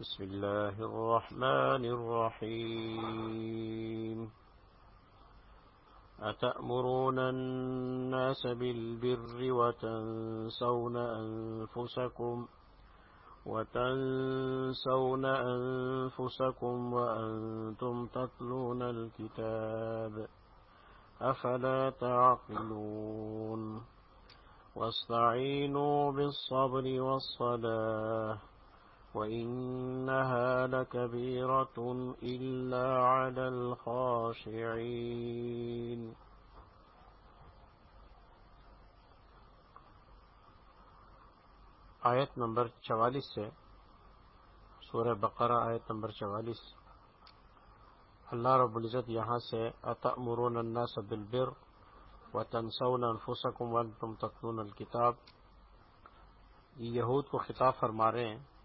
بسم الله الرحمن الرحيم. أتأمرون الناس بالبر وتنسون أنفسكم وتنسون أنفسكم وأنتم تتلون الكتاب أفلا تعقلون. واستعينوا بالصبر والصلاة. وإنها لكبيرة إلا على الخاشعين آیت نمبر چوالیس سے سورہ بقرہ آیت نمبر چوالیس۔ اللہ رب العزت یہاں سے اتأمرون الناس بالبر وتنسون انفسکم وانتم تتلون الكتاب۔ یہود کو خطاب فرما رہے ہیں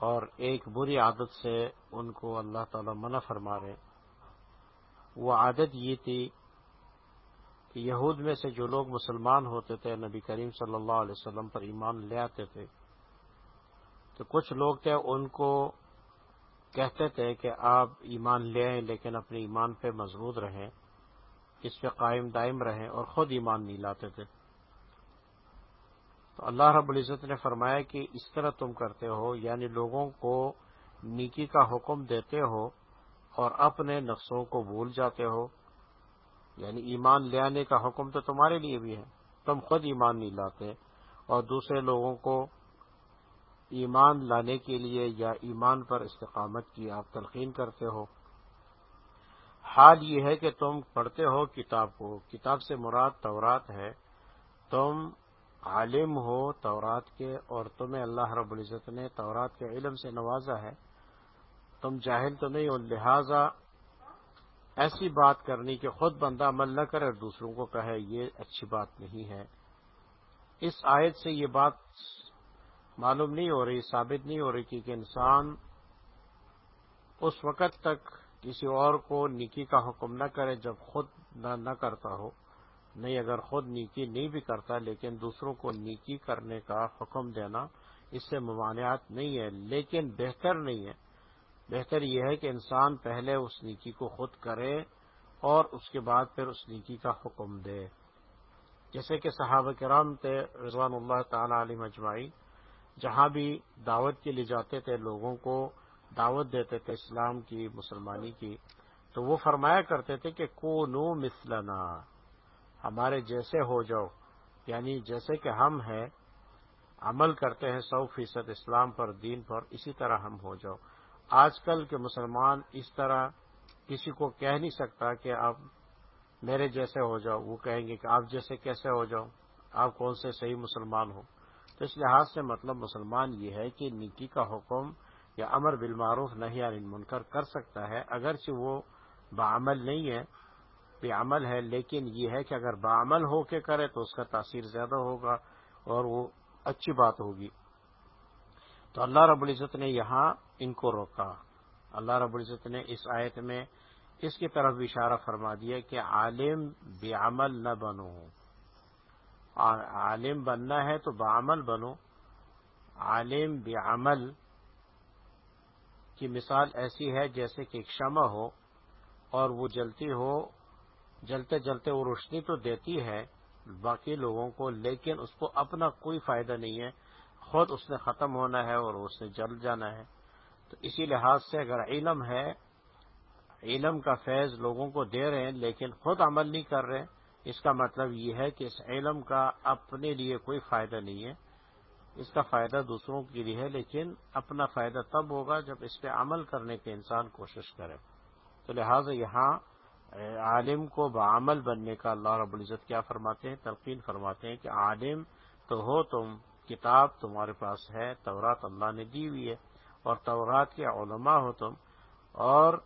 اور ایک بری عادت سے ان کو اللہ تعالی منع فرما رہے وہ عادت یہ تھی کہ یہود میں سے جو لوگ مسلمان ہوتے تھے، نبی کریم صلی اللہ علیہ وسلم پر ایمان لے آتے تھے، تو کچھ لوگ تھے ان کو کہتے تھے کہ آپ ایمان لے آئیں لیکن اپنے ایمان پہ مضبوط رہیں، اس پہ قائم دائم رہیں اور خود ایمان نہیں لاتے تھے۔ تو اللہ رب العزت نے فرمایا کہ اس طرح تم کرتے ہو یعنی لوگوں کو نیکی کا حکم دیتے ہو اور اپنے نفسوں کو بھول جاتے ہو یعنی ایمان لے آنے کا حکم تو تمہارے لیے بھی ہے۔ تم خود ایمان نہیں لاتے اور دوسرے لوگوں کو ایمان لانے کے لیے یا ایمان پر استقامت کی آپ تلقین کرتے ہو۔ حال یہ ہے کہ تم پڑھتے ہو کتاب کو۔ کتاب سے مراد تورات ہے، تم عالم ہو تورات کے اور تمہیں اللہ رب العزت نے تورات کے علم سے نوازا ہے۔ تم جاہل تو نہیں ہو، لہذا ایسی بات کرنی کہ خود بندہ عمل نہ کرے اور دوسروں کو کہے، یہ اچھی بات نہیں ہے۔ اس آیت سے یہ بات معلوم نہیں ہو رہی، ثابت نہیں ہو رہی کہ انسان اس وقت تک کسی اور کو نیکی کا حکم نہ کرے جب خود نہ نہ کرتا ہو۔ نہیں، اگر خود نیکی نہیں بھی کرتا، لیکن دوسروں کو نیکی کرنے کا حکم دینا اس سے ممانعات نہیں ہے، لیکن بہتر نہیں ہے۔ بہتر یہ ہے کہ انسان پہلے اس نیکی کو خود کرے اور اس کے بعد پھر اس نیکی کا حکم دے۔ جیسے کہ صحابہ کرام تھے، رضوان اللہ تعالی علیہ مجمعی جہاں بھی دعوت کے لیے جاتے تھے، لوگوں کو دعوت دیتے تھے اسلام کی، مسلمانی کی، تو وہ فرمایا کرتے تھے کہ کو نو مثلنا۔ ہمارے جیسے ہو جاؤ۔ یعنی جیسے کہ ہم ہیں، عمل کرتے ہیں سو فیصد اسلام پر، دین پر، اسی طرح ہم ہو جاؤ۔ آج کل کے مسلمان اس طرح کسی کو کہہ نہیں سکتا کہ آپ میرے جیسے ہو جاؤ۔ وہ کہیں گے کہ آپ جیسے کیسے ہو جاؤ؟ آپ کون سے صحیح مسلمان ہو تو اس لحاظ سے مطلب مسلمان یہ ہے کہ نیکی کا حکم یا امر بالمعروف نہیں عن منکر کر سکتا ہے، اگرچہ وہ بعمل نہیں ہے۔ بے عمل ہے، لیکن یہ ہے کہ اگر بعمل ہو کے کرے تو اس کا تاثیر زیادہ ہوگا اور وہ اچھی بات ہوگی۔ تو اللہ رب العزت نے یہاں ان کو روکا۔ اللہ رب العزت نے اس آیت میں اس کی طرف بھی اشارہ فرما دیا کہ عالم بے عمل نہ بنو۔ عالم بننا ہے تو بعمل بنو۔ عالم بے عمل کی مثال ایسی ہے جیسے کہ ایک شمع ہو اور وہ جلتی ہو جلتے جلتے وہ روشنی تو دیتی ہے باقی لوگوں کو، لیکن اس کو اپنا کوئی فائدہ نہیں ہے۔ خود اس نے ختم ہونا ہے اور اس نے جل جانا ہے۔ تو اسی لحاظ سے اگر علم ہے، علم کا فیض لوگوں کو دے رہے ہیں، لیکن خود عمل نہیں کر رہے، اس کا مطلب یہ ہے کہ اس علم کا اپنے لیے کوئی فائدہ نہیں ہے۔ اس کا فائدہ دوسروں کے لیے ہے، لیکن اپنا فائدہ تب ہوگا جب اس پہ عمل کرنے کے انسان کوشش کرے۔ تو لہٰذا یہاں عالم کو بعمل بننے کا اللہ رب العزت کیا فرماتے ہیں؟ تلقین فرماتے ہیں کہ عالم تو ہو تم، کتاب تمہارے پاس ہے، تورات اللہ نے دی ہوئی ہے، اور تورات کے علماء ہو تم، اور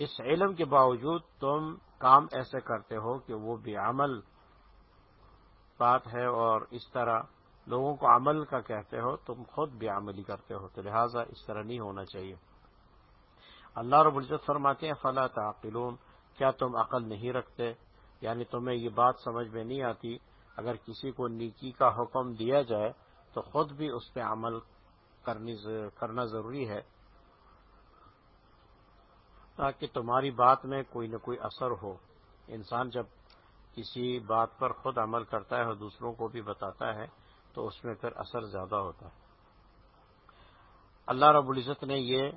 اس علم کے باوجود تم کام ایسے کرتے ہو کہ وہ بھی عمل بات ہے، اور اس طرح لوگوں کو عمل کا کہتے ہو، تم خود بھی عملی کرتے ہو، تو لہٰذا اس طرح نہیں ہونا چاہیے۔ اللہ رب العزت فرماتے ہیں فلاں تعقلون کیا تم عقل نہیں رکھتے؟ یعنی تمہیں یہ بات سمجھ میں نہیں آتی، اگر کسی کو نیکی کا حکم دیا جائے تو خود بھی اس پہ عمل کرنا ضروری ہے۔ تاکہ تمہاری بات میں کوئی نہ کوئی اثر ہو۔ انسان جب کسی بات پر خود عمل کرتا ہے اور دوسروں کو بھی بتاتا ہے تو اس میں پھر اثر زیادہ ہوتا ہے۔ اللہ رب العزت نے یہ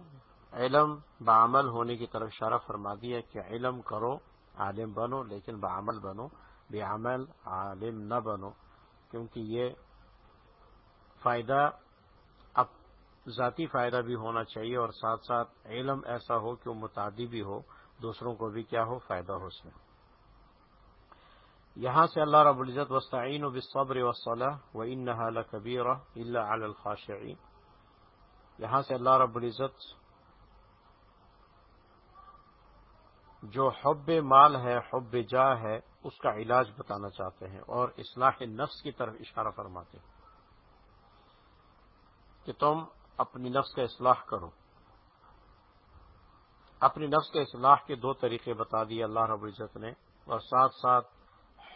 علم بعمل ہونے کی طرف اشارہ فرما دیا کہ علم کرو، عالم بنو، لیکن بعمل بنو، بے عمل عالم نہ بنو، کیونکہ یہ فائدہ، اب ذاتی فائدہ بھی ہونا چاہیے اور ساتھ ساتھ علم ایسا ہو کہ وہ متعدی بھی ہو، دوسروں کو بھی کیا ہو، فائدہ ہو اس میں۔ یہاں سے اللہ رب العزت وسطین و بصبر وصلاح و ان نہ کبیر اللہ الخاشعین یہاں سے اللہ رب العزت جو حب مال ہے، حب جا ہے، اس کا علاج بتانا چاہتے ہیں اور اصلاح نفس کی طرف اشارہ فرماتے ہیں کہ تم اپنی نفس کا اصلاح کرو۔ اپنی نفس کے اصلاح کے دو طریقے بتا دیے اللہ رب العزت نے اور ساتھ ساتھ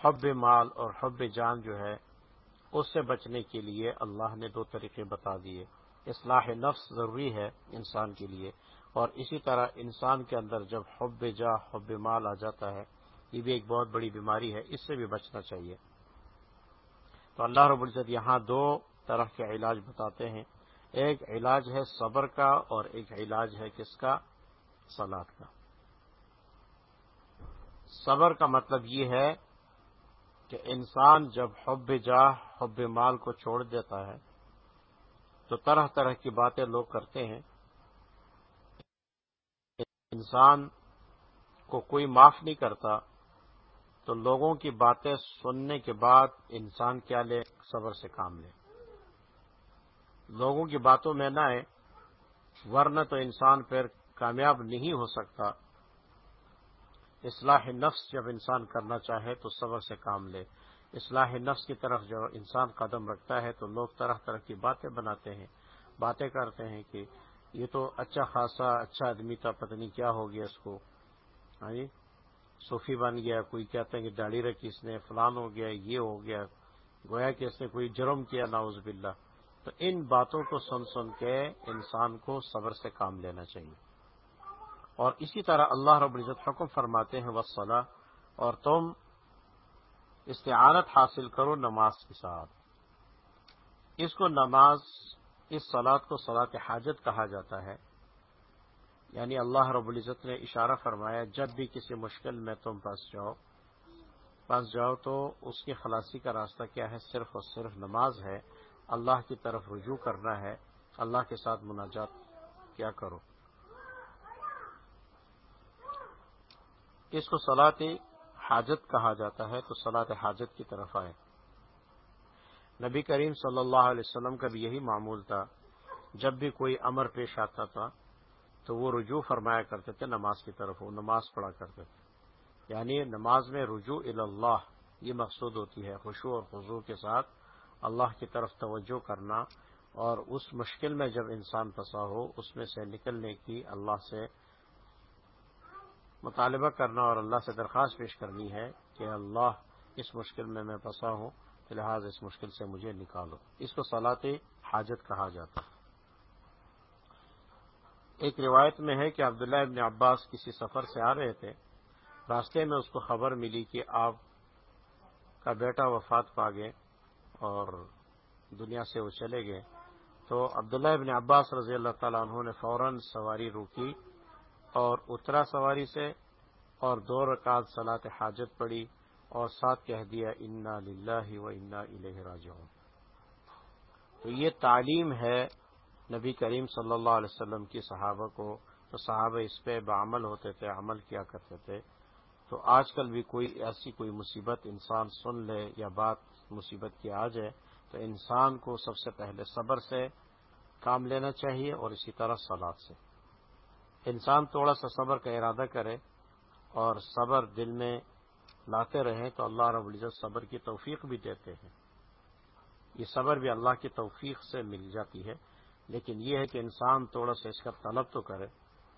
حب مال اور حب جان جو ہے، اس سے بچنے کے لیے اللہ نے دو طریقے بتا دیے۔ اصلاح نفس ضروری ہے انسان کے لیے۔ اور اسی طرح انسان کے اندر جب حب جا، حب مال آ جاتا ہے، یہ بھی ایک بہت بڑی بیماری ہے، اس سے بھی بچنا چاہیے۔ تو اللہ رب العزت یہاں دو طرح کے علاج بتاتے ہیں۔ ایک علاج ہے صبر کا اور ایک علاج ہے کس کا؟ سلاد کا۔ صبر کا مطلب یہ ہے کہ انسان جب حب جا، حب مال کو چھوڑ دیتا ہے، تو طرح طرح کی باتیں لوگ کرتے ہیں۔ انسان کو کوئی معاف نہیں کرتا، تو لوگوں کی باتیں سننے کے بعد انسان کیا لے؟ صبر سے کام لے۔ لوگوں کی باتوں میں نہ آئے، ورنہ تو انسان پھر کامیاب نہیں ہو سکتا۔ اصلاح نفس جب انسان کرنا چاہے تو صبر سے کام لے۔ اصلاح نفس کی طرف جب انسان قدم رکھتا ہے تو لوگ طرح طرح کی باتیں بناتے ہیں، باتیں کرتے ہیں کہ یہ تو اچھا خاصا اچھا آدمی تھا پتنی کیا ہو گیا اس کو۔ ہاں جی؟ صوفی بن گیا، کوئی کہتے ہیں کہ داڑھی رکھی اس نے، فلان ہو گیا، یہ ہو گیا۔ گویا کہ اس نے کوئی جرم کیا ناؤز باللہ۔ تو ان باتوں کو سن سن کے انسان کو صبر سے کام لینا چاہیے۔ اور اسی طرح اللہ رب العزت حکم فرماتے ہیں وسلح اور تم استعانت حاصل کرو نماز کے ساتھ۔ اس کو نماز اس سلاد کو سلاد حاجت کہا جاتا ہے۔ یعنی اللہ رب العزت نے اشارہ فرمایا، جب بھی کسی مشکل میں تم پھنس جاؤ پھنس جاؤ تو اس کی خلاصی کا راستہ کیا ہے؟ صرف اور صرف نماز ہے۔ اللہ کی طرف رجوع کرنا ہے۔ اللہ کے ساتھ مناجات کیا کرو۔ اس کو سلاط حاجت کہا جاتا ہے، تو سلاط حاجت کی طرف آئے۔ نبی کریم صلی اللہ علیہ وسلم کا بھی یہی معمول تھا۔ جب بھی کوئی امر پیش آتا تھا، تو وہ رجوع فرمایا کرتے تھے، نماز کی طرف، وہ نماز پڑھا کرتے تھے۔ یعنی نماز میں رجوع اللہ، یہ مقصود ہوتی ہے خوشو اور خضو کے ساتھ اللہ کی طرف توجہ کرنا۔ اور اس مشکل میں جب انسان پھنسا ہو، اس میں سے نکلنے کی اللہ سے مطالبہ کرنا اور اللہ سے درخواست پیش کرنی ہے کہ اللہ اس مشکل میں میں پھنسا ہوں۔ لہٰذا اس مشکل سے مجھے نکالو۔ اس کو سلاط حاجت کہا جاتا ہے۔ ایک روایت میں ہے کہ عبداللہ ابن عباس کسی سفر سے آ رہے تھے۔ راستے میں اس کو خبر ملی کہ آپ کا بیٹا وفات پا گئے اور دنیا سے وہ چلے گئے۔ تو عبداللہ ابن عباس رضی اللہ تعالیٰ انہوں نے فوراً سواری روکی اور اترا سواری سے اور دو رکعت سلاط حاجت پڑی اور ساتھ کہہ دیا، انا للہ و انا الہ راجعون. تو یہ تعلیم ہے نبی کریم صلی اللہ علیہ وسلم کی صحابہ کو تو صحابہ اس پہ بعمل ہوتے تھے، عمل کیا کرتے تھے۔ تو آج کل بھی کوئی ایسی کوئی مصیبت انسان سن لے یا بات مصیبت کی آ جائے، تو انسان کو سب سے پہلے صبر سے کام لینا چاہیے اور اسی طرح سلاد سے۔ انسان تھوڑا سا صبر کا ارادہ کرے اور صبر دل میں لاتے رہیں تو اللہ رب العزت صبر کی توفیق بھی دیتے ہیں۔ یہ صبر بھی اللہ کی توفیق سے مل جاتی ہے، لیکن یہ ہے کہ انسان تھوڑا سا اس کا طلب تو کرے۔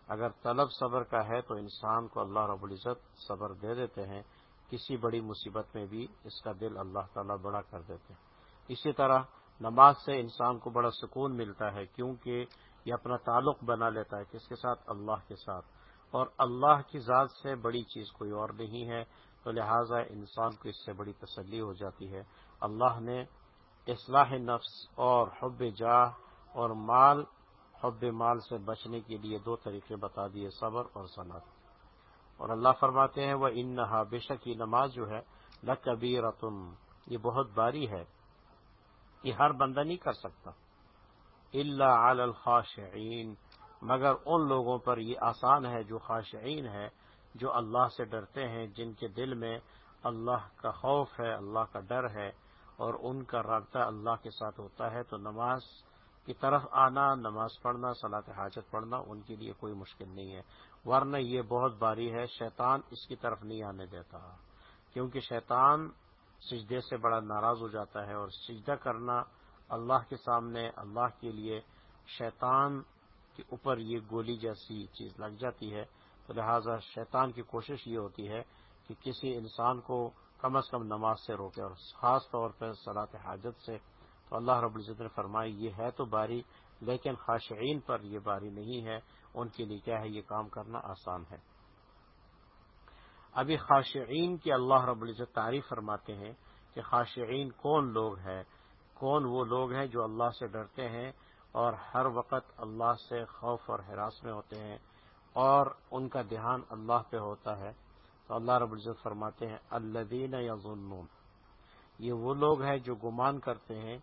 اگر طلب صبر کا ہے تو انسان کو اللہ رب العزت صبر دے دیتے ہیں، کسی بڑی مصیبت میں بھی اس کا دل اللہ تعالیٰ بڑا کر دیتے ہیں۔ اسی طرح نماز سے انسان کو بڑا سکون ملتا ہے، کیونکہ یہ اپنا تعلق بنا لیتا ہے کس کے ساتھ؟ اللہ کے ساتھ۔ اور اللہ کی ذات سے بڑی چیز کوئی اور نہیں ہے۔ تو لہٰذا انسان کو اس سے بڑی تسلی ہو جاتی ہے۔ اللہ نے اصلاح نفس اور حب جاہ اور مال، حب مال سے بچنے کے لیے دو طریقے بتا دیے، صبر اور صنعت۔ اور اللہ فرماتے ہیں وہ ان نہا بے شک یہ نماز جو ہے لکبی رتم یہ بہت باری ہے۔ یہ ہر بندہ نہیں کر سکتا۔ اللہ علی الخاشعین مگر ان لوگوں پر یہ آسان ہے جو خاشعین ہے جو اللہ سے ڈرتے ہیں، جن کے دل میں اللہ کا خوف ہے، اللہ کا ڈر ہے، اور ان کا رابطہ اللہ کے ساتھ ہوتا ہے، تو نماز کی طرف آنا، نماز پڑھنا صلاح حاجت پڑھنا، ان کے لیے کوئی مشکل نہیں ہے۔ ورنہ یہ بہت باری ہے، شیطان اس کی طرف نہیں آنے دیتا۔ کیونکہ شیطان سجدے سے بڑا ناراض ہو جاتا ہے، اور سجدہ کرنا اللہ کے سامنے، اللہ کے لیے شیطان کے اوپر یہ گولی جیسی چیز لگ جاتی ہے۔ تو لہٰذا شیطان کی کوشش یہ ہوتی ہے کہ کسی انسان کو کم از کم نماز سے روکے اور خاص طور پہ صلاح حاجت سے۔ تو اللہ رب العزت نے فرمائی یہ ہے تو باری، لیکن خاشعین پر یہ باری نہیں ہے۔ ان کے لیے کیا ہے؟ یہ کام کرنا آسان ہے۔ ابھی خاشعین کی اللہ رب العزت تعریف فرماتے ہیں کہ خاشعین کون لوگ ہیں؟ کون وہ لوگ ہیں جو اللہ سے ڈرتے ہیں اور ہر وقت اللہ سے خوف اور حراس میں ہوتے ہیں؟ اور ان کا دھیان اللہ پہ ہوتا ہے۔ تو اللہ رب العزت فرماتے ہیں الدین یا یہ وہ لوگ ہیں جو گمان کرتے ہیں۔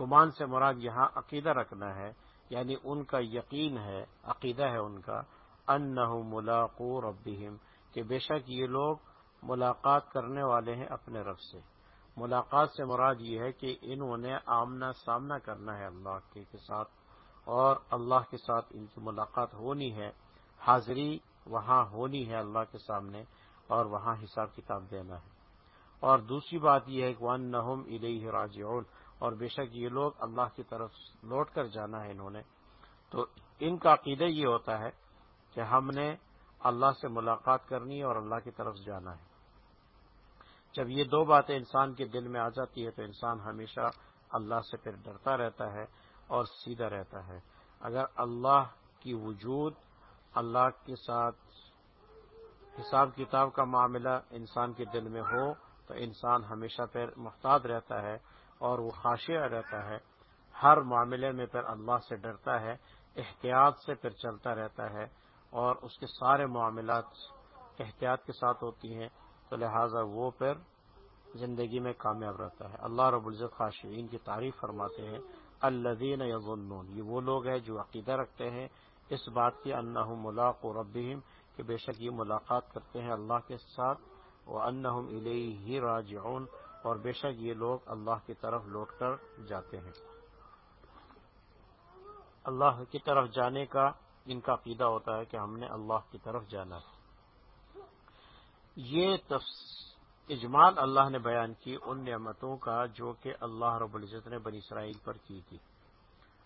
گمان سے مراد یہاں عقیدہ رکھنا ہے یعنی ان کا یقین ہے، عقیدہ ہے ان کا ان ملاقو ربیم کہ بے شک یہ لوگ ملاقات کرنے والے ہیں اپنے رب سے۔ ملاقات سے مراد یہ ہے کہ انہوں نے آمنا سامنا کرنا ہے اللہ کے ساتھ، اور اللہ کے ساتھ ان کی ملاقات ہونی ہے۔ حاضری وہاں ہونی ہے اللہ کے سامنے اور وہاں حساب کتاب دینا ہے۔ اور دوسری بات یہ ہے کہ ون نہم علیہ راجعون، اور بے شک یہ لوگ اللہ کی طرف لوٹ کر جانا ہے انہوں نے۔ تو ان کا عقیدہ یہ ہوتا ہے کہ ہم نے اللہ سے ملاقات کرنی ہے اور اللہ کی طرف جانا ہے۔ جب یہ دو باتیں انسان کے دل میں آ جاتی ہے تو انسان ہمیشہ اللہ سے پھر ڈرتا رہتا ہے اور سیدھا رہتا ہے۔ اگر اللہ کی وجود اللہ کے ساتھ حساب کتاب کا معاملہ انسان کے دل میں ہو تو انسان ہمیشہ پھر محتاط رہتا ہے اور وہ خاشیہ رہتا ہے۔ ہر معاملے میں پھر اللہ سے ڈرتا ہے، احتیاط سے پھر چلتا رہتا ہے اور اس کے سارے معاملات احتیاط کے ساتھ ہوتی ہیں، تو لہٰذا وہ پھر زندگی میں کامیاب رہتا ہے۔ اللہ رب العزت خاشعین کی تعریف فرماتے ہیں الدین یظنون، یہ وہ لوگ ہیں جو عقیدہ رکھتے ہیں اس بات کی انہم ملاق و ربیم کہ بے شک یہ ملاقات کرتے ہیں اللہ کے ساتھ وہ انہم ہی راجعون اور بے شک یہ لوگ اللہ کی طرف لوٹ کر جاتے ہیں۔ اللہ کی طرف جانے کا ان کا عقیدہ ہوتا ہے کہ ہم نے اللہ کی طرف جانا ہے۔ یہ اجمال اللہ نے بیان کی ان نعمتوں کا جو کہ اللہ رب العزت نے بنی اسرائیل پر کی تھی۔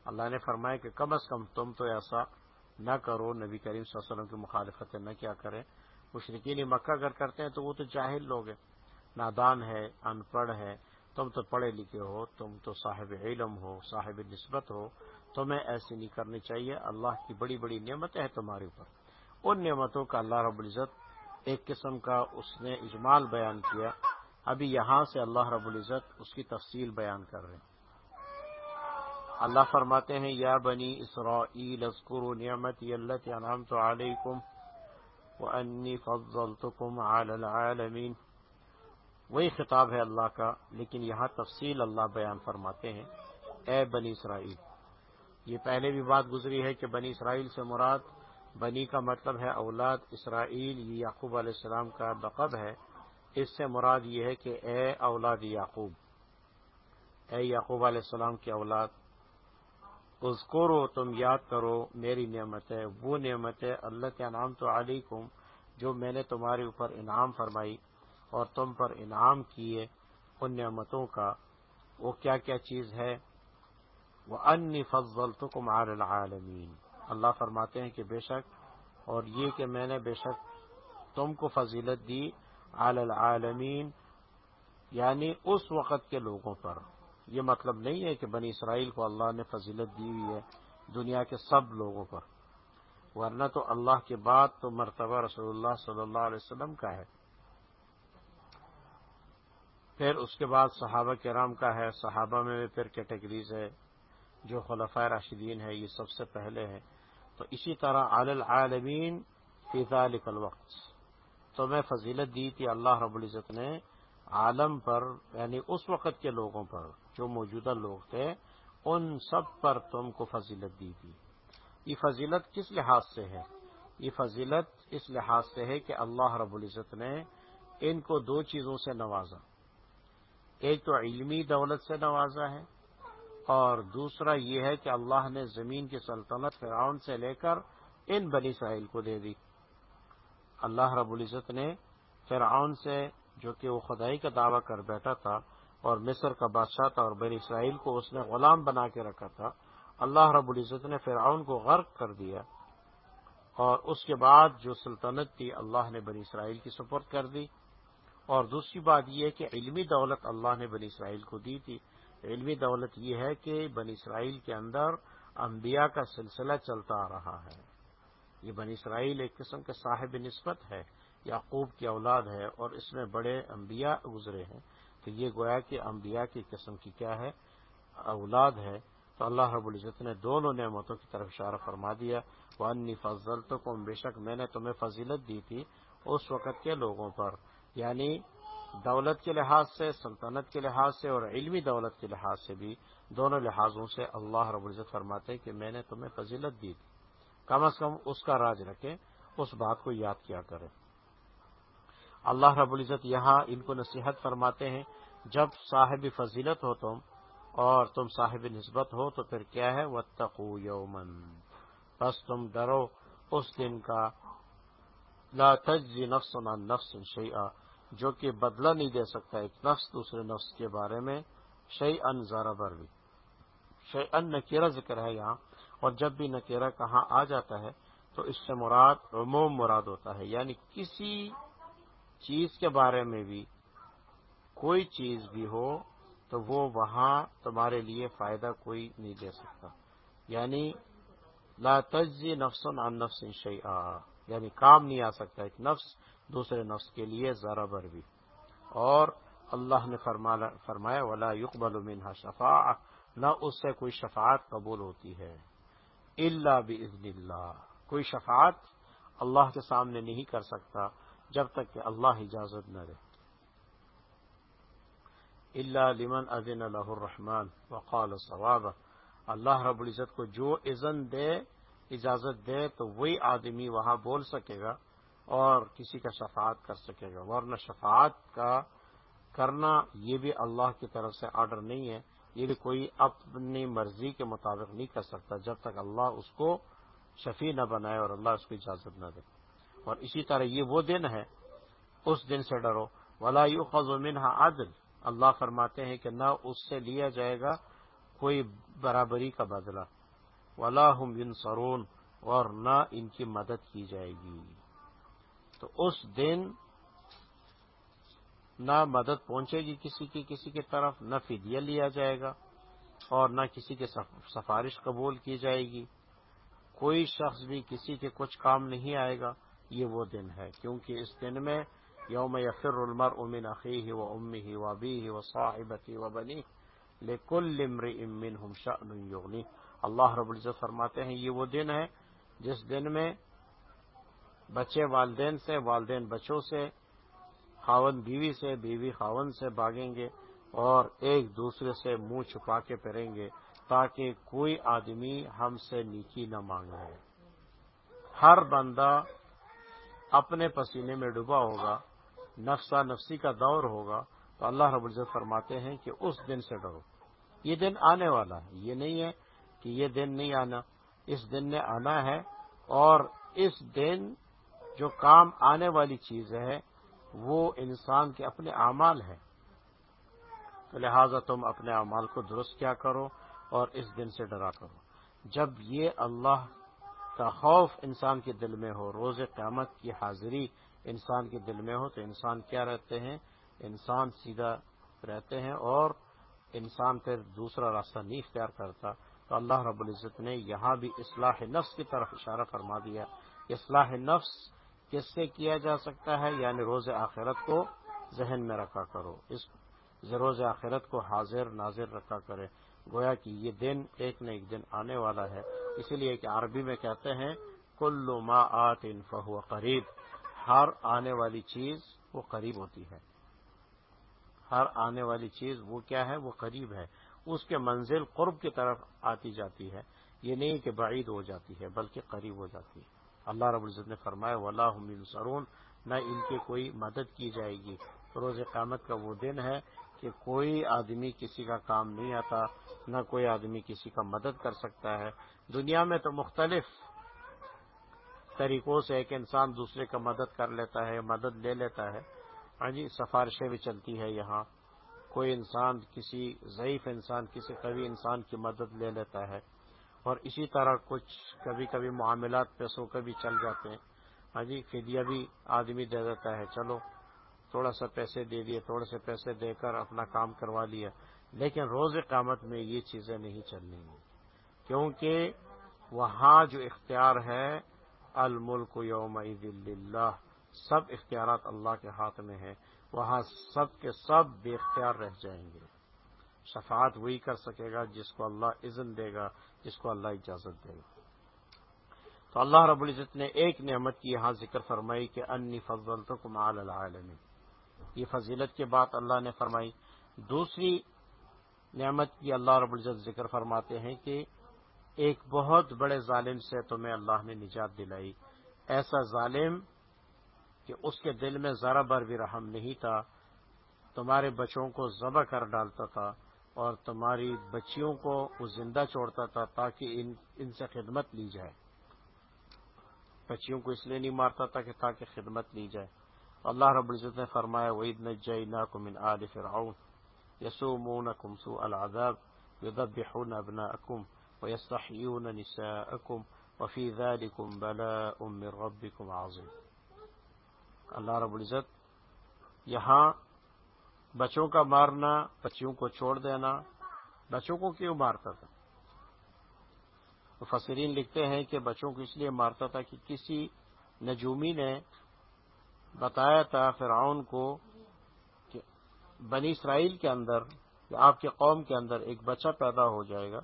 اللہ نے فرمایا کہ کم از کم تم تو ایسا نہ کرو، نبی کریم صلی اللہ علیہ وسلم کی مخالفت نہ کیا کریں۔ مشرقین مکہ اگر کرتے ہیں تو وہ تو جاہل لوگ ہیں۔ نادان ہے، ان پڑھ ہے۔ تم تو پڑھے لکھے ہو، تم تو صاحب علم ہو، صاحب نسبت ہو۔ تمہیں ایسی نہیں کرنی چاہیے۔ اللہ کی بڑی بڑی نعمتیں ہیں تمہارے اوپر۔ ان نعمتوں کا اللہ رب العزت ایک قسم کا اس نے اجمال بیان کیا۔ ابھی یہاں سے اللہ رب العزت اس کی تفصیل بیان کر رہے ہیں۔ اللہ فرماتے ہیں، یا بنی اسرائیل اذکروا نعمتی اللہ انعمت علیکم وانی فضلتکم علی العالمین۔ وہی خطاب ہے اللہ کا، لیکن یہاں تفصیل اللہ بیان فرماتے ہیں۔ اے بنی اسرائیل، یہ پہلے بھی بات گزری ہے کہ بنی اسرائیل سے مراد بنی کا مطلب ہے اولاد، اسرائیل، یہ یعقوب علیہ السلام کا لقب ہے۔ اس سے مراد یہ ہے کہ اے اولاد یعقوب، اے یعقوب علیہ السلام کی اولاد اس تم یاد کرو، میری نعمت ہے، وہ نعمت ہے، اللہ کے انعام تو علیکم، جو میں نے تمہارے اوپر انعام فرمائی اور تم پر انعام کیے ان نعمتوں کا۔ وہ کیا کیا چیز ہے؟ وہ ان فضل تو کمار العالمین اللہ فرماتے ہیں کہ بے شک، اور یہ کہ میں نے بے شک تم کو فضیلت دی العالمین یعنی اس وقت کے لوگوں پر۔ یہ مطلب نہیں ہے کہ بنی اسرائیل کو اللہ نے فضیلت دی ہوئی ہے دنیا کے سب لوگوں پر، ورنہ تو اللہ کے بعد تو مرتبہ رسول اللہ صلی اللہ علیہ وسلم کا ہے۔ پھر اس کے بعد صحابہ کرام کا ہے، صحابہ میں بھی پھر کیٹیگریز ہے، جو خلفۂ راشدین ہے یہ سب سے پہلے ہے تو اسی طرح عال العالمین فی ذلک الوقت۔ تو میں فضیلت دی تھی، اللہ رب العزت نے عالم پر یعنی اس وقت کے لوگوں پر۔ جو موجودہ لوگ تھے، ان سب پر تم کو فضیلت دی تھی۔ یہ فضیلت کس لحاظ سے ہے؟ یہ فضیلت اس لحاظ سے ہے کہ اللہ رب العزت نے ان کو دو چیزوں سے نوازا۔ ایک تو علمی دولت سے نوازا ہے اور دوسرا یہ ہے کہ اللہ نے زمین کی سلطنت فرعون سے لے کر ان بنی اسرائیل کو دے دی۔ اللہ رب العزت نے فرعون سے جو کہ وہ خدائی کا دعویٰ کر بیٹھا تھا اور مصر کا بادشاہ تھا اور بنی اسرائیل کو اس نے غلام بنا کے رکھا تھا۔ اللہ رب العزت نے فرعون کو غرق کر دیا اور اس کے بعد جو سلطنت تھی، اللہ نے بنی اسرائیل کی سپورٹ کر دی۔ اور دوسری بات یہ کہ علمی دولت اللہ نے بنی اسرائیل کو دی تھی۔ علمی دولت یہ ہے کہ بنی اسرائیل کے اندر انبیاء کا سلسلہ چلتا آ رہا ہے۔ یہ بنی اسرائیل ایک قسم کے صاحب نسبت ہے، یعقوب کی اولاد ہے اور اس میں بڑے انبیاء گزرے ہیں۔ تو یہ گویا کہ انبیاء کی قسم کی کیا ہے، اولاد ہے، تو اللہ رب العزت نے دونوں نعمتوں کی طرف اشارہ فرما دیا۔ وہ انی فضل تو بے شک میں نے تمہیں فضیلت دی تھی اس وقت کے لوگوں پر یعنی دولت کے لحاظ سے، سلطنت کے لحاظ سے اور علمی دولت کے لحاظ سے بھی دونوں لحاظوں سے اللہ رب العزت فرماتے کہ میں نے تمہیں فضیلت دی تھی۔ کم از کم اس کا راج رکھے اس بات کو یاد کیا کرے اللہ رب العزت یہاں ان کو نصیحت فرماتے ہیں، جب صاحب فضیلت ہو تم اور تم صاحب نسبت ہو تو پھر کیا ہے؟ وتقو یومن بس تم ڈرو اس دن کا۔ لا تجزی نفس عن نفس شیئا۔ جو کہ بدلہ نہیں دے سکتا ایک نفس دوسرے نفس کے بارے میں۔ شعی ان ذرا بر بھی۔ شعی ان نکیرہ ذکر ہے یہاں۔ اور جب بھی نکیرہ کہاں آ جاتا ہے تو اس سے مراد، عموم مراد ہوتا ہے۔ یعنی کسی چیز کے بارے میں بھی کوئی چیز بھی ہو تو وہ وہاں تمہارے لیے فائدہ کوئی نہیں دے سکتا۔ یعنی لا تجزی نفس عن نفس شیئا۔ یعنی کام نہیں آ سکتا ایک نفس دوسرے نفس کے لیے ذرا بر بھی۔ اور اللہ نے فرمایا، ولا یقبل منها شفا نہ اس سے کوئی شفاعت قبول ہوتی ہے۔ اللہ بزن اللہ کوئی شفاعت اللہ کے سامنے نہیں کر سکتا۔ جب تک کہ اللہ اجازت نہ دے۔ اللہ لمن ازن اللہ الرحمان وقال ثواب اللہ رب العزت کو جو اذن دے، اجازت دے تو وہی آدمی وہاں بول سکے گا اور کسی کا شفاعت کر سکے گا۔ ورنہ شفاعت کا کرنا یہ بھی اللہ کی طرف سے آرڈر نہیں ہے۔ یہ بھی کوئی اپنی مرضی کے مطابق نہیں کر سکتا جب تک اللہ اس کو شفیع نہ بنائے اور اللہ اس کو اجازت نہ دے۔ اور اسی طرح یہ وہ دن ہے، اس دن سے ڈرو۔ ولا منها عدل۔ اللہ فرماتے ہیں کہ نہ اس سے لیا جائے گا کوئی برابری کا بدلہ۔ ولا ہم سرون اور نہ ان کی مدد کی جائے گی۔ تو اس دن نہ مدد پہنچے گی کسی کی کسی کی طرف، نہ فدیہ لیا جائے گا اور نہ کسی کی سفارش قبول کی جائے گی۔ کوئی شخص بھی کسی کے کچھ کام نہیں آئے گا۔ یہ وہ دن ہے۔ کیونکہ اس دن میں یوم یفر المر امن عقی و امی ہی و ابی ہی و صاحبتی و بنی لیکل امر امن ہم شاہنی اللہ رب العزت فرماتے ہیں، یہ وہ دن ہے جس دن میں بچے والدین سے، والدین بچوں سے، خاون بیوی سے، بیوی خاون سے بھاگیں گے اور ایک دوسرے سے منہ چھپا کے پھریں گے تاکہ کوئی آدمی ہم سے نیکی نہ مانگے۔ ہر بندہ اپنے پسینے میں ڈوبا ہوگا، نفسا نفسی کا دور ہوگا، تو اللہ رب العزت فرماتے ہیں کہ اس دن سے ڈرو۔ یہ دن آنے والا ہے۔ یہ نہیں ہے کہ یہ دن نہیں آنا۔ اس دن نے آنا ہے اور اس دن جو کام آنے والی چیز ہے، وہ انسان کے اپنے اعمال ہے تو لہذا تم اپنے اعمال کو درست کیا کرو اور اس دن سے ڈرا کرو۔ جب یہ اللہ کا خوف انسان کے دل میں ہو، روز قیامت کی حاضری انسان کے دل میں ہو تو انسان کیا رہتے ہیں؟ انسان سیدھا رہتے ہیں اور انسان پھر دوسرا راستہ نہیں اختیار کرتا۔ تو اللہ رب العزت نے یہاں بھی اصلاح نفس کی طرف اشارہ فرما دیا۔ اصلاح نفس کس سے کیا جا سکتا ہے؟ یعنی روز آخرت کو ذہن میں رکھا کرو۔ اس روز آخرت کو حاضر، ناظر رکھا کرے۔ گویا کہ یہ دن ایک نہ ایک دن آنے والا ہے۔ اسی لیے کہ عربی میں کہتے ہیں، کل ما آت فہو قریب۔ ہر آنے والی چیز وہ قریب ہوتی ہے۔ ہر آنے والی چیز وہ کیا ہے؟ وہ قریب ہے۔ اس کے منزل قرب کی طرف آتی جاتی ہے۔ یہ نہیں کہ بعید ہو جاتی ہے، بلکہ قریب ہو جاتی ہے۔ اللہ رب العزت نے فرمایا، ولا سرون نہ ان کی کوئی مدد کی جائے گی۔ روز قیامت کا وہ دن ہے۔ کہ کوئی آدمی کسی کا کام نہیں آتا، نہ کوئی آدمی کسی کا مدد کر سکتا ہے۔ دنیا میں تو مختلف طریقوں سے ایک انسان دوسرے کا مدد کر لیتا ہے، مدد لے لیتا ہے۔ ہاں جی سفارشیں بھی چلتی ہے یہاں۔ کوئی انسان، کسی ضعیف انسان، کسی قوی انسان کی مدد لے لیتا ہے۔ اور اسی طرح کچھ کبھی کبھی معاملات پیسوں کے بھی چل جاتے ہیں۔ ہاں جی فدیہ بھی آدمی دے دیتا ہے۔ چلو تھوڑا سا پیسے دے دیے، تھوڑے سے پیسے دے کر اپنا کام کروا لیا۔ لیکن روز قامت میں یہ چیزیں نہیں چلنی۔ ہیں کیونکہ وہاں جو اختیار ہے، الملک یوم عید اللہ سب اختیارات اللہ کے ہاتھ میں ہیں۔ وہاں سب کے سب بے اختیار رہ جائیں گے۔ شفاعت وہی کر سکے گا جس کو اللہ اذن دے گا، جس کو اللہ اجازت دے گا۔ تو اللہ رب العزت نے ایک نعمت کی یہاں ذکر فرمائی کہ انی فضل تو کمال العالمی یہ فضیلت کے بات اللہ نے فرمائی۔ دوسری نعمت کی اللہ رب العزت ذکر فرماتے ہیں کہ ایک بہت بڑے ظالم سے تمہیں اللہ نے نجات دلائی۔ ایسا ظالم کہ اس کے دل میں ذرا بر بھی رحم نہیں تھا، تمہارے بچوں کو ذبح کر ڈالتا تھا اور تمہاری بچیوں کو وہ زندہ چھوڑتا تھا تاکہ ان ان سے خدمت لی جائے۔ بچیوں کو اس لیے نہیں مارتا تھا کہ تاکہ خدمت لی جائے۔ اللہ رب العزت نے فرمایا وعید نجیناکم من آل فرعون یسومونکم سوء العذاب یذبحون ابناءکم ویستحیون نساءکم وفی ذالکم بلاء من ربکم عظیم اللہ رب العزت، یہاں بچوں کا مارنا، بچیوں کو چھوڑ دینا، بچوں کو کیوں مارتا تھا؟ فصرین لکھتے ہیں کہ بچوں کو اس لیے مارتا تھا کہ کسی نجومی نے بتایا تھا فرعون کو کہ بنی اسرائیل کے اندر آپ کے قوم کے اندر ایک بچہ پیدا ہو جائے گا۔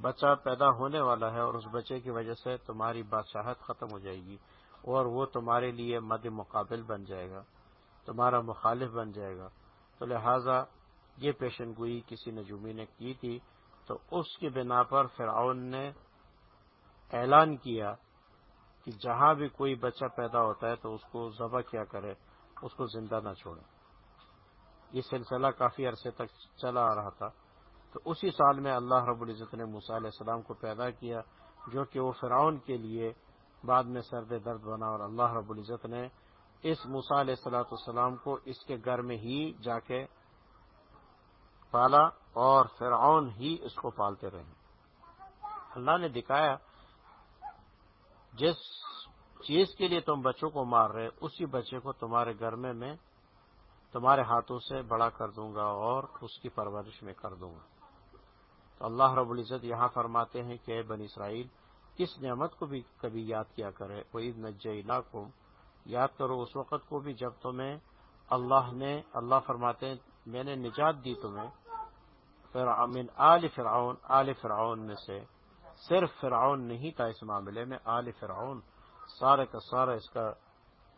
بچہ پیدا ہونے والا ہے اور اس بچے کی وجہ سے تمہاری بادشاہت ختم ہو جائے گی اور وہ تمہارے لیے مد مقابل بن جائے گا، تمہارا مخالف بن جائے گا۔ تو لہذا یہ پیشن گوئی کسی نجومی نے کی تھی۔ تو اس کی بنا پر فرعون نے اعلان کیا کہ جہاں بھی کوئی بچہ پیدا ہوتا ہے تو اس کو ذبح کیا کرے، اس کو زندہ نہ چھوڑے۔ یہ سلسلہ کافی عرصے تک چلا آ رہا تھا۔ تو اسی سال میں اللہ رب العزت نے موسیٰ علیہ السلام کو پیدا کیا، جو کہ وہ فرعون کے لیے بعد میں سرد درد بنا اور اللہ رب العزت نے اس موسا علیہ السلاۃ السلام کو اس کے گھر میں ہی جا کے پالا اور فرعون ہی اس کو پالتے رہے۔ اللہ نے دکھایا جس چیز کے لیے تم بچوں کو مار رہے اسی بچے کو تمہارے گھر میں میں تمہارے ہاتھوں سے بڑا کر دوں گا اور اس کی پرورش میں کر دوں گا۔ تو اللہ رب العزت یہاں فرماتے ہیں کہ بن اسرائیل، کس نعمت کو بھی کبھی یاد کیا کرے؟ وہ عید نجینا کو یاد کرو اس وقت کو بھی جب تمہیں اللہ نے، اللہ فرماتے ہیں، میں نے نجات دی تمہیں۔ من آل فرعون آل فرعون میں سے صرف فرعون نہیں تھا اس معاملے میں، آل فرعون، سارے کا سارا اس کا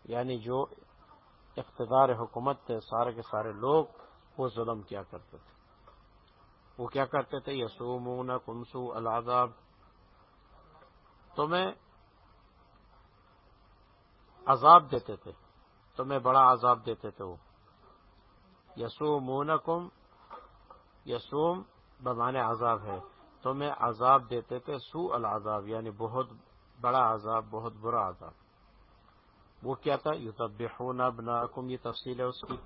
یعنی جو اقتدار حکومت تھے، سارے کے سارے لوگ وہ ظلم کیا کرتے تھے۔ وہ کیا کرتے تھے؟ یسومون کنسو العذاب۔ تمہیں عذاب دیتے تھے۔ تمہیں بڑا عذاب دیتے تھے وہ۔ یسومون کم یسوم بمانے عذاب ہے۔ تو میں عذاب دیتے تھے سو العذاب یعنی بہت بڑا عذاب، بہت برا عذاب۔ وہ کیا تھا؟ یو تب بنا یہ تفصیل ہے اس کی۔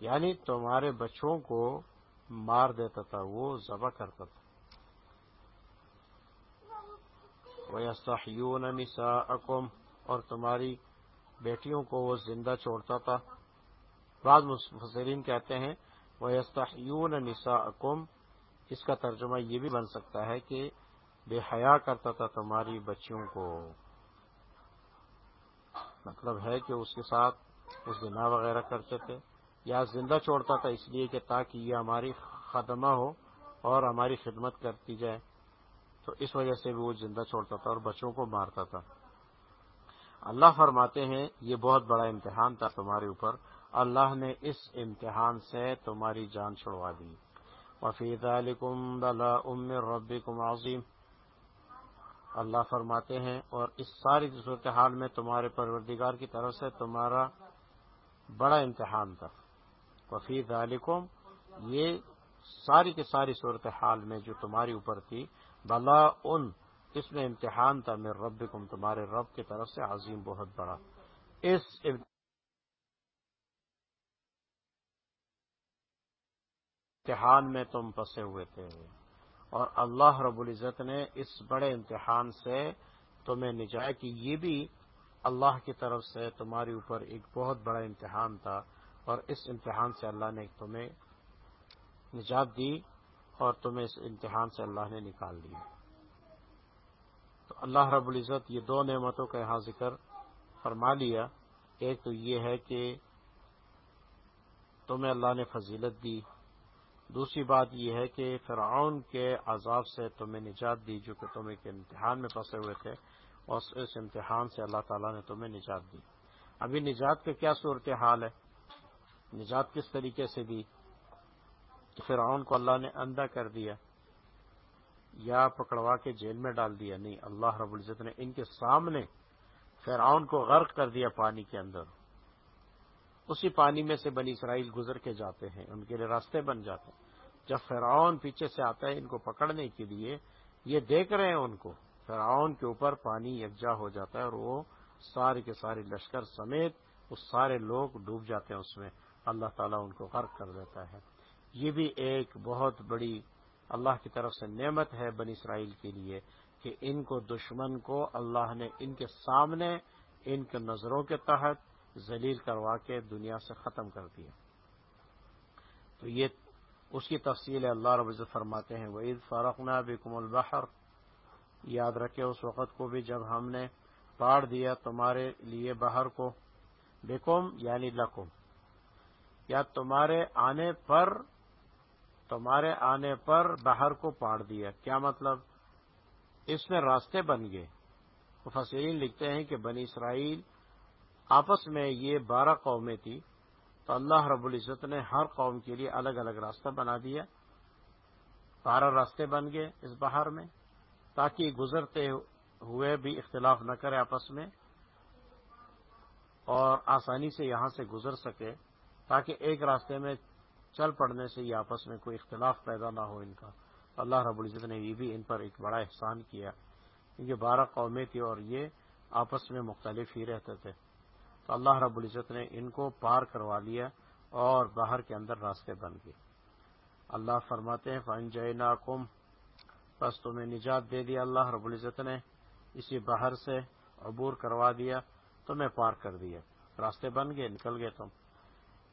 یعنی تمہارے بچوں کو مار دیتا تھا، وہ ذبح کرتا تھا۔ وہ نسا اور تمہاری بیٹیوں کو وہ زندہ چھوڑتا تھا۔ بعض مفسرین کہتے ہیں، وَيَسْتَحْيُونَ نِسَاءَكُمْ اس کا ترجمہ یہ بھی بن سکتا ہے کہ بے حیا کرتا تھا تمہاری بچیوں کو۔ مطلب ہے کہ اس کے ساتھ اس گنا وغیرہ کرتے تھے یا زندہ چھوڑتا تھا اس لیے کہ تاکہ یہ ہماری خدمہ ہو اور ہماری خدمت کرتی جائے۔ تو اس وجہ سے بھی وہ زندہ چھوڑتا تھا اور بچوں کو مارتا تھا۔ اللہ فرماتے ہیں، یہ بہت بڑا امتحان تھا تمہارے اوپر۔ اللہ نے اس امتحان سے تمہاری جان چھڑوا دی۔ وفید ام ربکم عظیم اللہ فرماتے ہیں، اور اس ساری صورتحال میں تمہارے پروردگار کی طرف سے تمہارا بڑا امتحان تھا۔ وفید علیکم یہ ساری کی ساری صورتحال میں جو تمہاری اوپر تھی بلا ان اس میں امتحان تھا میرے رب تمہارے رب کی طرف سے عظیم، بہت بڑا۔ اس امتحان میں تم پسے ہوئے تھے۔ اور اللہ رب العزت نے اس بڑے امتحان سے تمہیں نجائے کہ یہ بھی اللہ کی طرف سے تمہارے اوپر ایک بہت بڑا امتحان تھا۔ اور اس امتحان سے اللہ نے تمہیں نجات دی اور تمہیں اس امتحان سے اللہ نے نکال دیا۔ تو اللہ رب العزت یہ دو نعمتوں کا یہاں ذکر فرما لیا۔ ایک تو یہ ہے کہ تمہیں اللہ نے فضیلت دی۔ دوسری بات یہ ہے کہ فرعون کے عذاب سے تمہیں نجات دی جو کہ تم ایک امتحان میں پھنسے ہوئے تھے، اور اس امتحان سے اللہ تعالیٰ نے تمہیں نجات دی۔ ابھی نجات کا کیا صورت حال ہے؟ نجات کس طریقے سے دی؟ کہ فرعون کو اللہ نے اندھا کر دیا یا پکڑوا کے جیل میں ڈال دیا؟ نہیں، اللہ رب العزت نے ان کے سامنے فرعون کو غرق کر دیا پانی کے اندر۔ اسی پانی میں سے بنی اسرائیل گزر کے جاتے ہیں، ان کے لیے راستے بن جاتے ہیں۔ جب فرعون پیچھے سے آتا ہے ان کو پکڑنے کے لیے، یہ دیکھ رہے ہیں ان کو۔ فرعون کے اوپر پانی یکجا ہو جاتا ہے اور وہ سارے کے سارے لشکر سمیت وہ سارے لوگ ڈوب جاتے ہیں اس میں۔ اللہ تعالیٰ ان کو غرق کر دیتا ہے۔ یہ بھی ایک بہت بڑی اللہ کی طرف سے نعمت ہے بنی اسرائیل کے لیے کہ ان کو دشمن کو اللہ نے ان کے سامنے، ان کے نظروں کے تحت ذلیل کروا کے دنیا سے ختم کر دیا تو یہ اس کی تفصیل اللہ رب فرماتے ہیں وہ عید فارقنا بکم البحر۔ یاد رکھے اس وقت کو بھی جب ہم نے پاڑ دیا تمہارے لیے باہر کو بیکم یعنی لکم یا تمہارے آنے پر، تمہارے آنے پر باہر کو پاڑ دیا۔ کیا مطلب؟ اس میں راستے بن گئے۔ فصیل لکھتے ہیں کہ بنی اسرائیل آپس میں یہ بارہ قومیں تھی تو اللہ رب العزت نے ہر قوم کے لیے الگ الگ راستہ بنا دیا۔ بارہ راستے بن گئے اس بہار میں، تاکہ گزرتے ہوئے بھی اختلاف نہ کرے آپس میں، اور آسانی سے یہاں سے گزر سکے، تاکہ ایک راستے میں چل پڑنے سے یہ آپس میں کوئی اختلاف پیدا نہ ہو ان کا۔ اللہ رب العزت نے یہ بھی ان پر ایک بڑا احسان کیا، کیونکہ بارہ قومیں تھیں اور یہ آپس میں مختلف ہی رہتے تھے۔ تو اللہ رب العزت نے ان کو پار کروا لیا اور باہر کے اندر راستے بن گئے اللہ فرماتے ہیں فن جے کم بس تمہیں نجات دے دیا اللہ رب العزت نے، اسی باہر سے عبور کروا دیا، تمہیں پار کر دیا۔ راستے بن گئے، نکل گئے تم۔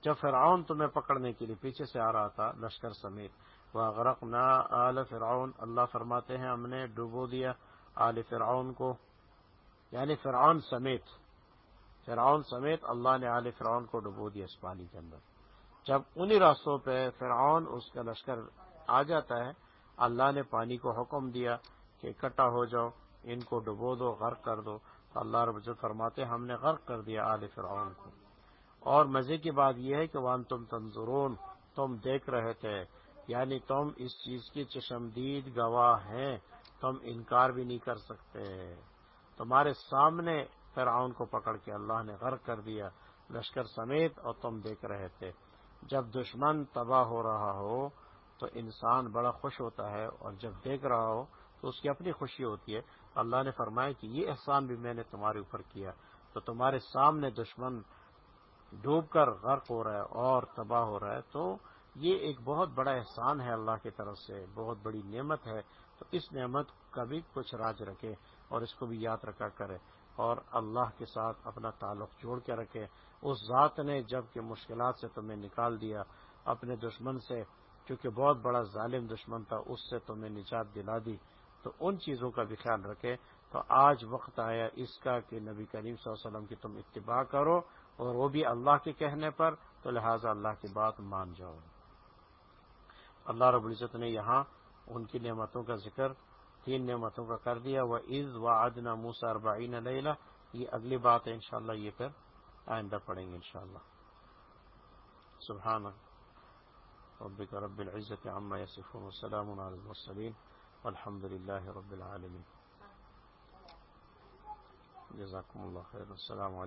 جب فرعون تمہیں پکڑنے کے لیے پیچھے سے آ رہا تھا، لشکر سمیت وہ غرق نہ آل فرعون، اللہ فرماتے ہیں، ہم نے ڈبو دیا آل فرعون کو یعنی فرعون سمیت۔ فرعون سمیت اللہ نے آل فرعون کو ڈبو دیا اس پانی کے اندر جب انہی راستوں پہ فرعون اس کا لشکر آ جاتا ہے، اللہ نے پانی کو حکم دیا کہ اکٹھا ہو جاؤ، ان کو ڈبو دو، غرق کر دو۔ تو اللہ رب جو فرماتے ہم نے غرق کر دیا آل فرعون کو۔ اور مزے کی بات یہ ہے کہ وان تم تنظرون، تم دیکھ رہے تھے۔ یعنی تم اس چیز کی چشمدید گواہ ہیں، تم انکار بھی نہیں کر سکتے۔ تمہارے سامنے فرعون کو پکڑ کے اللہ نے غرق کر دیا، لشکر سمیت، اور تم دیکھ رہے تھے۔ جب دشمن تباہ ہو رہا ہو، تو انسان بڑا خوش ہوتا ہے، اور جب دیکھ رہا ہو، تو اس کی اپنی خوشی ہوتی ہے۔ اللہ نے فرمایا کہ یہ احسان بھی میں نے تمہارے اوپر کیا۔ تو تمہارے سامنے دشمن ڈوب کر غرق ہو رہا ہے اور تباہ ہو رہا ہے۔ تو یہ ایک بہت بڑا احسان ہے اللہ کی طرف سے، بہت بڑی نعمت ہے۔ تو اس نعمت کا بھی کچھ راج رکھے اور اس کو بھی یاد رکھا کرے۔ اور اللہ کے ساتھ اپنا تعلق جوڑ کے رکھے۔ اس ذات نے جبکہ مشکلات سے تمہیں نکال دیا، اپنے دشمن سے کیونکہ بہت بڑا ظالم دشمن تھا، اس سے تمہیں نجات دلا دی۔ تو ان چیزوں کا بھی خیال رکھے۔ تو آج وقت آیا اس کا کہ نبی کریم صلی اللہ علیہ وسلم کی تم اتباع کرو اور وہ بھی اللہ کے کہنے پر، تو لہٰذا اللہ کی بات مان جاؤ۔ اللہ رب العزت نے یہاں ان کی نعمتوں کا ذکر تین نعمتوں کا کر دیا۔ وہ عز و ادنا موسار بعین یہ اگلی بات ہے، انشاءاللہ یہ پھر آئندہ پڑھیں گے انشاءاللہ۔ سبحان ربك رب العزة عما يصفون وسلام على المرسلين والحمد لله رب العالمين جزاكم الله خير السلام عليكم